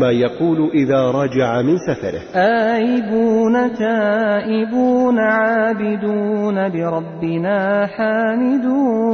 ما يقول إذا رجع من سفره. آيبون تائبون عابدون لربنا حامدون.